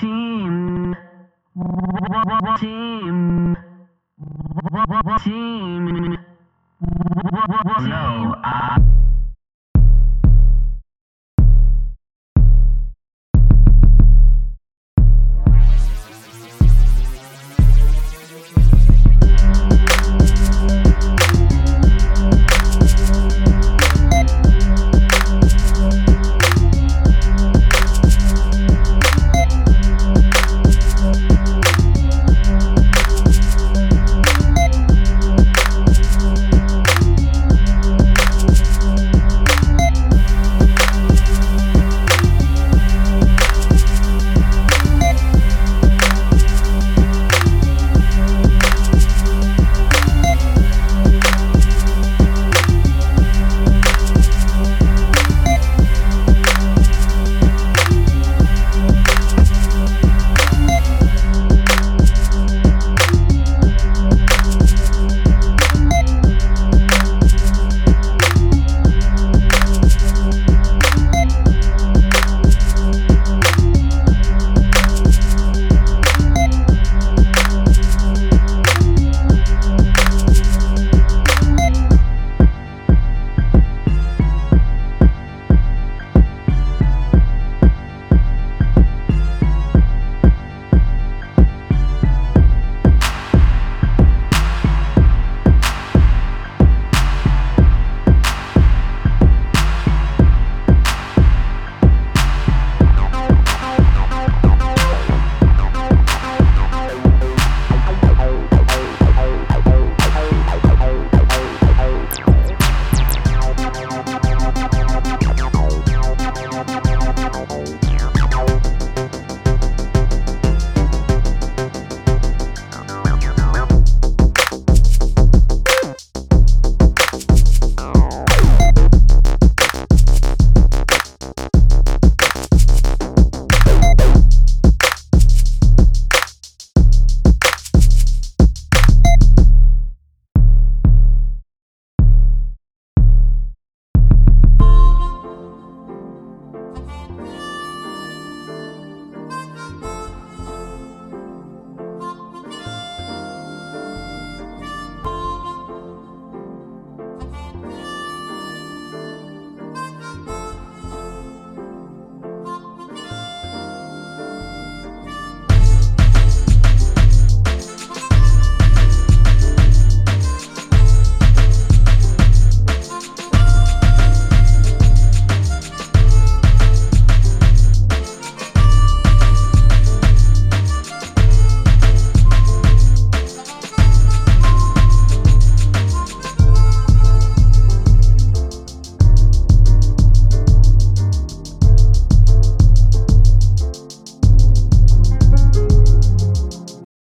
Team. Team. Team. Team. No, I.